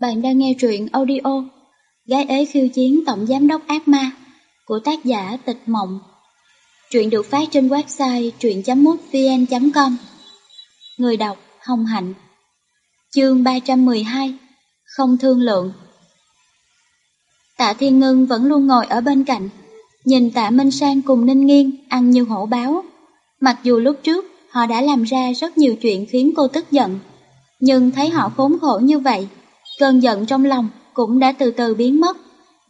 Bạn đang nghe truyện audio Gái ế khiêu chiến tổng giám đốc ác ma của tác giả Tịch Mộng. Truyện được phát trên website truyện.mútvn.com Người đọc Hồng Hạnh. Chương 312 Không thương lượng. Tạ Thiên Ngân vẫn luôn ngồi ở bên cạnh, Nhìn Tạ Minh Sang cùng Ninh Nghiên ăn như hổ báo. Mặc dù lúc trước họ đã làm ra rất nhiều chuyện khiến cô tức giận, Nhưng thấy họ khốn khổ như vậy Cơn giận trong lòng cũng đã từ từ biến mất,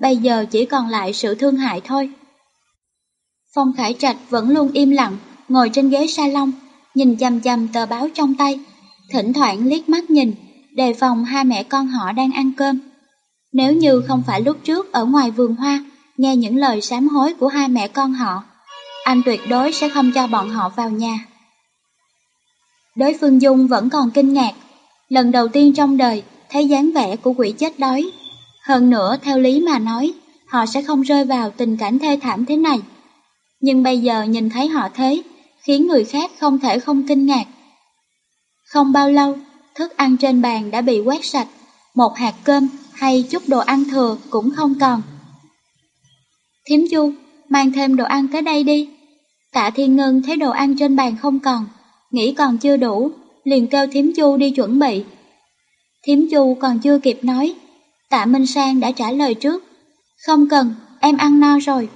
bây giờ chỉ còn lại sự thương hại thôi. Phong Khải Trạch vẫn luôn im lặng, ngồi trên ghế salon, nhìn chằm chằm tờ báo trong tay, thỉnh thoảng liếc mắt nhìn, đề phòng hai mẹ con họ đang ăn cơm. Nếu như không phải lúc trước ở ngoài vườn hoa, nghe những lời sám hối của hai mẹ con họ, anh tuyệt đối sẽ không cho bọn họ vào nhà. Đối phương Dung vẫn còn kinh ngạc, lần đầu tiên trong đời thấy dáng vẻ của quỷ chết đói. Hơn nữa, theo lý mà nói, họ sẽ không rơi vào tình cảnh thê thảm thế này. Nhưng bây giờ nhìn thấy họ thế, khiến người khác không thể không kinh ngạc. Không bao lâu, thức ăn trên bàn đã bị quét sạch, một hạt cơm hay chút đồ ăn thừa cũng không còn. Thiếm chu, mang thêm đồ ăn tới đây đi. Tạ Thiên Ngân thấy đồ ăn trên bàn không còn, nghĩ còn chưa đủ, liền kêu Thiếm chu đi chuẩn bị. Thiếm chu còn chưa kịp nói, tạ Minh Sang đã trả lời trước. Không cần, em ăn no rồi.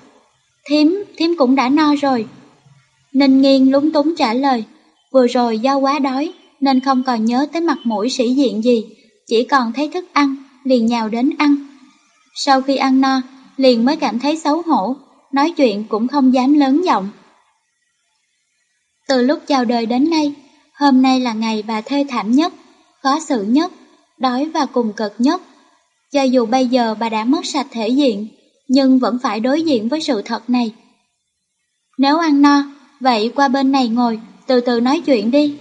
Thiếm, thiếm cũng đã no rồi. Ninh Nghiên lúng túng trả lời, vừa rồi do quá đói nên không còn nhớ tới mặt mũi sĩ diện gì, chỉ còn thấy thức ăn, liền nhào đến ăn. Sau khi ăn no, liền mới cảm thấy xấu hổ, nói chuyện cũng không dám lớn giọng. Từ lúc chào đời đến nay, hôm nay là ngày bà thê thảm nhất, khó xử nhất, đói và cùng cực nhất. Cho dù bây giờ bà đã mất sạch thể diện, nhưng vẫn phải đối diện với sự thật này. Nếu ăn no, vậy qua bên này ngồi, từ từ nói chuyện đi.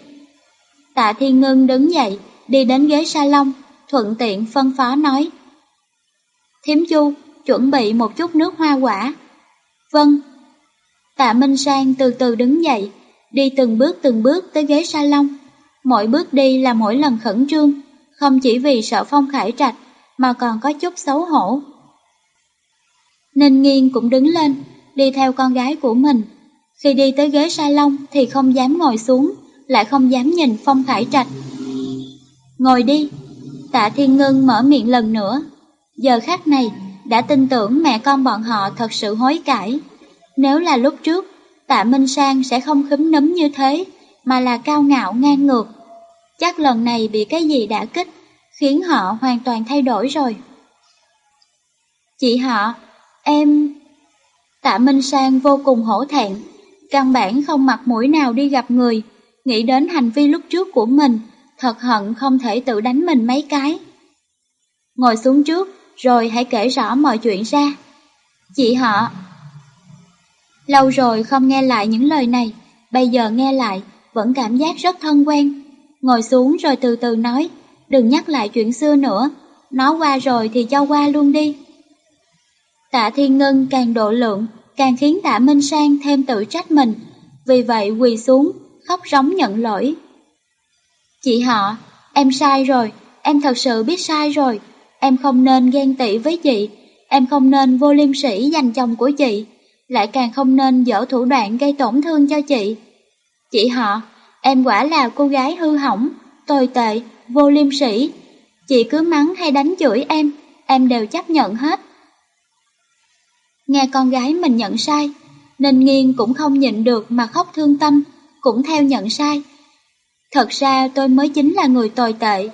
Tạ Thiên Ngân đứng dậy, đi đến ghế salon, thuận tiện phân phó nói. Thiếm chu, chuẩn bị một chút nước hoa quả. Vâng. Tạ Minh Sang từ từ đứng dậy, đi từng bước từng bước tới ghế salon. Mỗi bước đi là mỗi lần khẩn trương, không chỉ vì sợ Phong Khải Trạch, mà còn có chút xấu hổ. Ninh nghiêng cũng đứng lên, đi theo con gái của mình. Khi đi tới ghế salon thì không dám ngồi xuống, lại không dám nhìn Phong Khải Trạch. Ngồi đi, tạ Thiên ngưng mở miệng lần nữa. Giờ khắc này, đã tin tưởng mẹ con bọn họ thật sự hối cải. Nếu là lúc trước, tạ Minh Sang sẽ không khấm nấm như thế, mà là cao ngạo ngang ngược. Chắc lần này bị cái gì đã kích, khiến họ hoàn toàn thay đổi rồi. Chị họ, em... Tạ Minh Sang vô cùng hổ thẹn, căn bản không mặt mũi nào đi gặp người, nghĩ đến hành vi lúc trước của mình, thật hận không thể tự đánh mình mấy cái. Ngồi xuống trước, rồi hãy kể rõ mọi chuyện ra. Chị họ... Lâu rồi không nghe lại những lời này, bây giờ nghe lại, vẫn cảm giác rất thân quen. Ngồi xuống rồi từ từ nói, đừng nhắc lại chuyện xưa nữa, nó qua rồi thì cho qua luôn đi. Tạ Thiên Ngân càng độ lượng, càng khiến Tạ Minh Sang thêm tự trách mình, vì vậy quỳ xuống, khóc rống nhận lỗi. Chị họ, em sai rồi, em thật sự biết sai rồi, em không nên ghen tị với chị, em không nên vô liêm sỉ giành chồng của chị, lại càng không nên dở thủ đoạn gây tổn thương cho chị. Chị họ, Em quả là cô gái hư hỏng, tồi tệ, vô liêm sỉ. Chị cứ mắng hay đánh chửi em, em đều chấp nhận hết. Nghe con gái mình nhận sai, nên nghiêng cũng không nhịn được mà khóc thương tâm, cũng theo nhận sai. Thật ra tôi mới chính là người tồi tệ.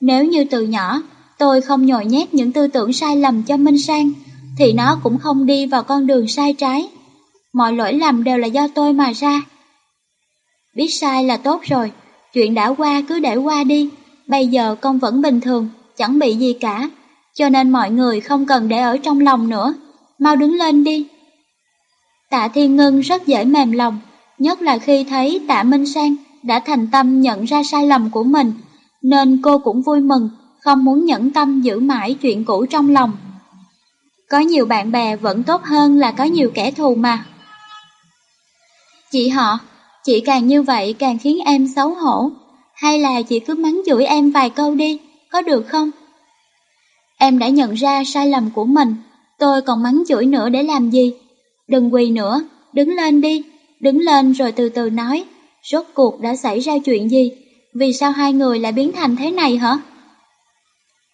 Nếu như từ nhỏ tôi không nhồi nhét những tư tưởng sai lầm cho Minh Sang, thì nó cũng không đi vào con đường sai trái. Mọi lỗi lầm đều là do tôi mà ra. Biết sai là tốt rồi, chuyện đã qua cứ để qua đi, bây giờ con vẫn bình thường, chẳng bị gì cả, cho nên mọi người không cần để ở trong lòng nữa, mau đứng lên đi. Tạ Thiên Ngân rất dễ mềm lòng, nhất là khi thấy Tạ Minh Sang đã thành tâm nhận ra sai lầm của mình, nên cô cũng vui mừng, không muốn nhẫn tâm giữ mãi chuyện cũ trong lòng. Có nhiều bạn bè vẫn tốt hơn là có nhiều kẻ thù mà. Chị họ, Chị càng như vậy càng khiến em xấu hổ, hay là chị cứ mắng chửi em vài câu đi, có được không? Em đã nhận ra sai lầm của mình, tôi còn mắng chửi nữa để làm gì? Đừng quỳ nữa, đứng lên đi, đứng lên rồi từ từ nói, rốt cuộc đã xảy ra chuyện gì? Vì sao hai người lại biến thành thế này hả?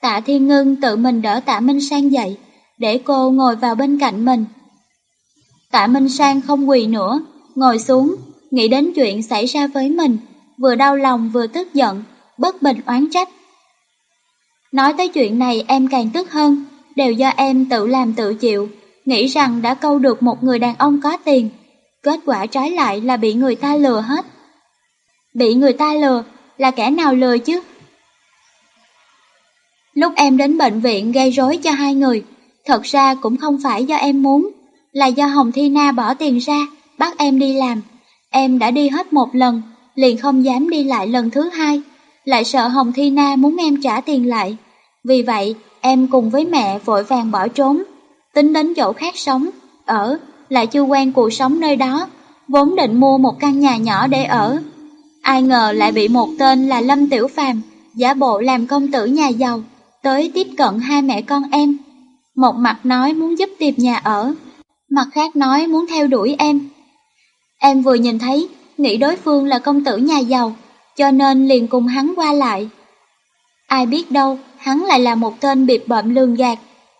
Tạ Thiên Ngân tự mình đỡ Tạ Minh Sang dậy, để cô ngồi vào bên cạnh mình. Tạ Minh Sang không quỳ nữa, ngồi xuống, nghĩ đến chuyện xảy ra với mình, vừa đau lòng vừa tức giận, bất bình oán trách. Nói tới chuyện này em càng tức hơn, đều do em tự làm tự chịu, nghĩ rằng đã câu được một người đàn ông có tiền. Kết quả trái lại là bị người ta lừa hết. Bị người ta lừa là kẻ nào lừa chứ? Lúc em đến bệnh viện gây rối cho hai người, thật ra cũng không phải do em muốn, là do Hồng Thi Na bỏ tiền ra, bắt em đi làm. Em đã đi hết một lần, liền không dám đi lại lần thứ hai, lại sợ Hồng Thi Na muốn em trả tiền lại. Vì vậy, em cùng với mẹ vội vàng bỏ trốn, tính đến chỗ khác sống, ở, lại chưa quen cuộc sống nơi đó, vốn định mua một căn nhà nhỏ để ở. Ai ngờ lại bị một tên là Lâm Tiểu Phàm giả bộ làm công tử nhà giàu, tới tiếp cận hai mẹ con em. Một mặt nói muốn giúp tìm nhà ở, mặt khác nói muốn theo đuổi em. Em vừa nhìn thấy, nghĩ đối phương là công tử nhà giàu, cho nên liền cùng hắn qua lại. Ai biết đâu, hắn lại là một tên biệt bợm lường gạt,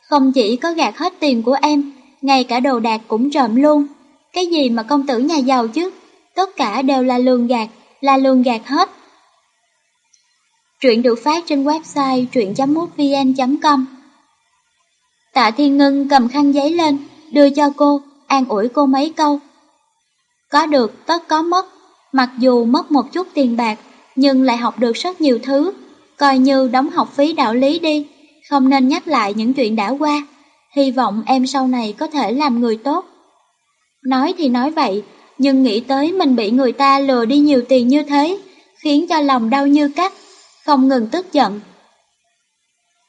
không chỉ có gạt hết tiền của em, ngay cả đồ đạc cũng trộm luôn. Cái gì mà công tử nhà giàu chứ, tất cả đều là lường gạt, là lường gạt hết. Truyện được phát trên website truyện.mútvn.com Tạ Thiên Ngân cầm khăn giấy lên, đưa cho cô, an ủi cô mấy câu. Có được tất có mất, mặc dù mất một chút tiền bạc, nhưng lại học được rất nhiều thứ, coi như đóng học phí đạo lý đi, không nên nhắc lại những chuyện đã qua. Hy vọng em sau này có thể làm người tốt. Nói thì nói vậy, nhưng nghĩ tới mình bị người ta lừa đi nhiều tiền như thế, khiến cho lòng đau như cắt, không ngừng tức giận.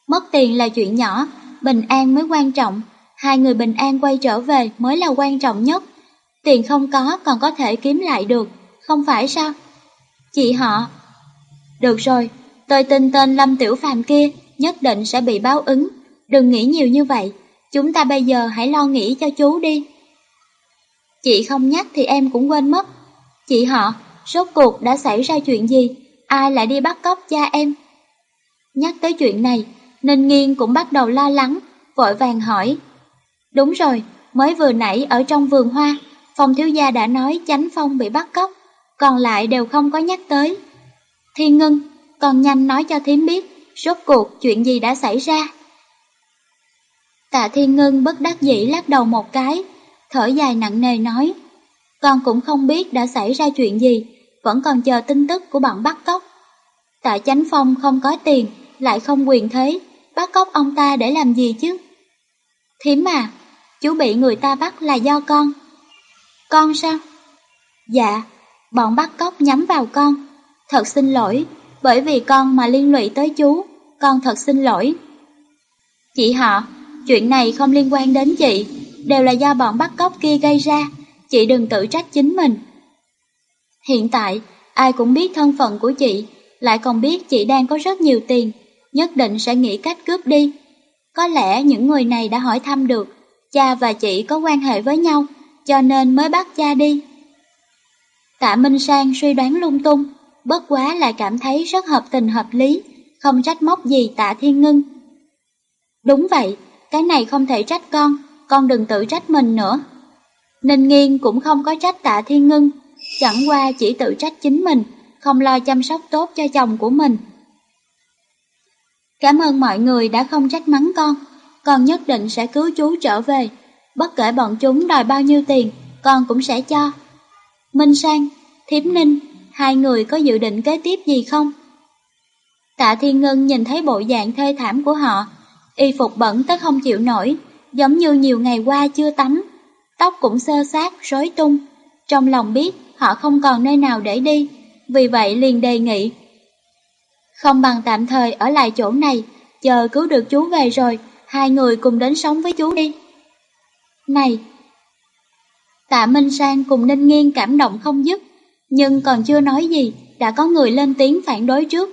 Mất tiền là chuyện nhỏ, bình an mới quan trọng, hai người bình an quay trở về mới là quan trọng nhất. Tiền không có còn có thể kiếm lại được, không phải sao? Chị họ. Được rồi, tôi tin tên Lâm Tiểu Phàm kia nhất định sẽ bị báo ứng, đừng nghĩ nhiều như vậy, chúng ta bây giờ hãy lo nghĩ cho chú đi. Chị không nhắc thì em cũng quên mất. Chị họ, rốt cuộc đã xảy ra chuyện gì? Ai lại đi bắt cóc cha em? Nhắc tới chuyện này, Ninh Nghiên cũng bắt đầu lo lắng, vội vàng hỏi. Đúng rồi, mới vừa nãy ở trong vườn hoa, Phong thiếu gia đã nói chánh phong bị bắt cóc, còn lại đều không có nhắc tới. Thiên Ngân, còn nhanh nói cho thím biết, rốt cuộc chuyện gì đã xảy ra. Tạ Thiên Ngân bất đắc dĩ lắc đầu một cái, thở dài nặng nề nói, con cũng không biết đã xảy ra chuyện gì, vẫn còn chờ tin tức của bọn bắt cóc. Tạ Chánh Phong không có tiền, lại không quyền thế, bắt cóc ông ta để làm gì chứ? Thím à, chú bị người ta bắt là do con. Con sao? Dạ, bọn bắt cóc nhắm vào con. Thật xin lỗi, bởi vì con mà liên lụy tới chú, con thật xin lỗi. Chị họ, chuyện này không liên quan đến chị, đều là do bọn bắt cóc kia gây ra, chị đừng tự trách chính mình. Hiện tại, ai cũng biết thân phận của chị, lại còn biết chị đang có rất nhiều tiền, nhất định sẽ nghĩ cách cướp đi. Có lẽ những người này đã hỏi thăm được, cha và chị có quan hệ với nhau, cho nên mới bắt cha đi. Tạ Minh Sang suy đoán lung tung, bất quá lại cảm thấy rất hợp tình hợp lý, không trách móc gì tạ thiên ngưng. Đúng vậy, cái này không thể trách con, con đừng tự trách mình nữa. Ninh nghiên cũng không có trách tạ thiên ngưng, chẳng qua chỉ tự trách chính mình, không lo chăm sóc tốt cho chồng của mình. Cảm ơn mọi người đã không trách mắng con, con nhất định sẽ cứu chú trở về. Bất kể bọn chúng đòi bao nhiêu tiền, con cũng sẽ cho. Minh Sang, Thiếm Ninh, hai người có dự định kế tiếp gì không? Tạ Thiên Ngân nhìn thấy bộ dạng thê thảm của họ, y phục bẩn tới không chịu nổi, giống như nhiều ngày qua chưa tắm. Tóc cũng sơ sát, rối tung. Trong lòng biết họ không còn nơi nào để đi, vì vậy liền đề nghị. Không bằng tạm thời ở lại chỗ này, chờ cứu được chú về rồi, hai người cùng đến sống với chú đi. Này! Tạ Minh Sang cùng Ninh Nghiên cảm động không dứt, nhưng còn chưa nói gì, đã có người lên tiếng phản đối trước.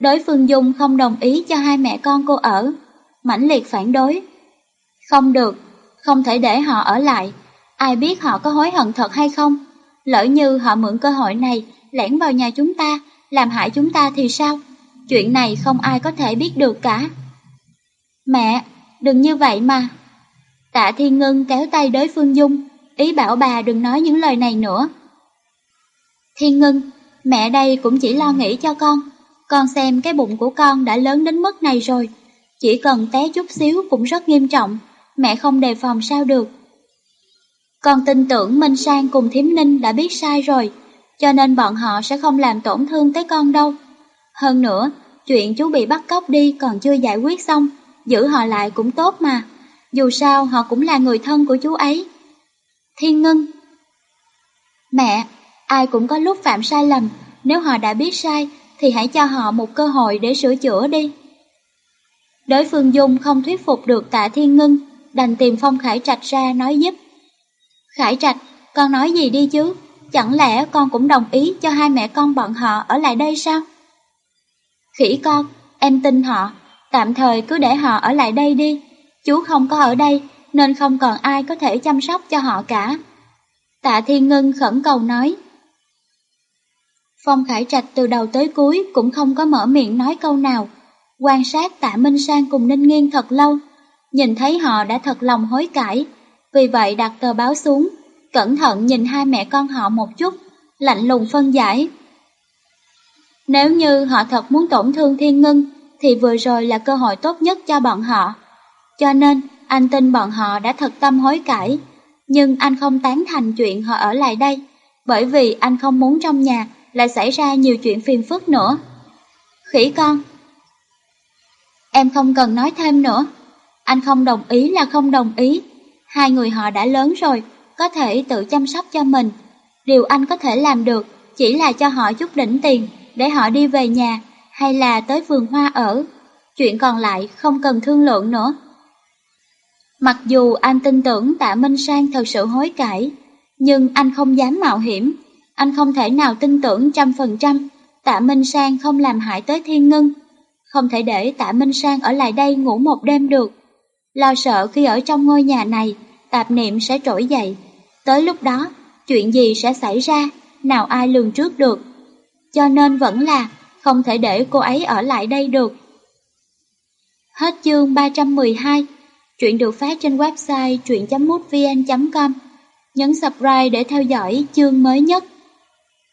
Đối phương Dung không đồng ý cho hai mẹ con cô ở, mãnh liệt phản đối. Không được, không thể để họ ở lại, ai biết họ có hối hận thật hay không. Lỡ như họ mượn cơ hội này lẻn vào nhà chúng ta, làm hại chúng ta thì sao? Chuyện này không ai có thể biết được cả. Mẹ, đừng như vậy mà. Tạ Thiên Ngân kéo tay đối phương Dung, ý bảo bà đừng nói những lời này nữa. Thiên Ngân, mẹ đây cũng chỉ lo nghĩ cho con. Con xem cái bụng của con đã lớn đến mức này rồi. Chỉ cần té chút xíu cũng rất nghiêm trọng, mẹ không đề phòng sao được. Con tin tưởng Minh Sang cùng Thiếm Ninh đã biết sai rồi, cho nên bọn họ sẽ không làm tổn thương tới con đâu. Hơn nữa, chuyện chú bị bắt cóc đi còn chưa giải quyết xong, giữ họ lại cũng tốt mà. Dù sao họ cũng là người thân của chú ấy. Thiên Ngân Mẹ, ai cũng có lúc phạm sai lầm, nếu họ đã biết sai thì hãy cho họ một cơ hội để sửa chữa đi. Đối phương Dung không thuyết phục được tạ Thiên Ngân, đành tìm Phong Khải Trạch ra nói giúp. Khải Trạch, con nói gì đi chứ? Chẳng lẽ con cũng đồng ý cho hai mẹ con bọn họ ở lại đây sao? Khỉ con, em tin họ, tạm thời cứ để họ ở lại đây đi. Chú không có ở đây, nên không còn ai có thể chăm sóc cho họ cả. Tạ Thiên Ngân khẩn cầu nói. Phong Khải Trạch từ đầu tới cuối cũng không có mở miệng nói câu nào. Quan sát Tạ Minh Sang cùng Ninh Nghiên thật lâu, nhìn thấy họ đã thật lòng hối cải. Vì vậy đặt tờ báo xuống, cẩn thận nhìn hai mẹ con họ một chút, lạnh lùng phân giải. Nếu như họ thật muốn tổn thương Thiên Ngân, thì vừa rồi là cơ hội tốt nhất cho bọn họ. Cho nên, anh tin bọn họ đã thật tâm hối cải, nhưng anh không tán thành chuyện họ ở lại đây, bởi vì anh không muốn trong nhà lại xảy ra nhiều chuyện phiền phức nữa. Khỉ con Em không cần nói thêm nữa, anh không đồng ý là không đồng ý, hai người họ đã lớn rồi, có thể tự chăm sóc cho mình. Điều anh có thể làm được chỉ là cho họ chút đỉnh tiền để họ đi về nhà hay là tới vườn hoa ở. Chuyện còn lại không cần thương lượng nữa. Mặc dù anh tin tưởng tạ Minh Sang thật sự hối cải, nhưng anh không dám mạo hiểm. Anh không thể nào tin tưởng trăm phần trăm tạ Minh Sang không làm hại tới thiên ngân. Không thể để tạ Minh Sang ở lại đây ngủ một đêm được. Lo sợ khi ở trong ngôi nhà này, tạp niệm sẽ trỗi dậy. Tới lúc đó, chuyện gì sẽ xảy ra, nào ai lường trước được. Cho nên vẫn là không thể để cô ấy ở lại đây được. Hết chương 312 Chuyện được phát trên website truyện.mútvn.com Nhấn subscribe để theo dõi chương mới nhất.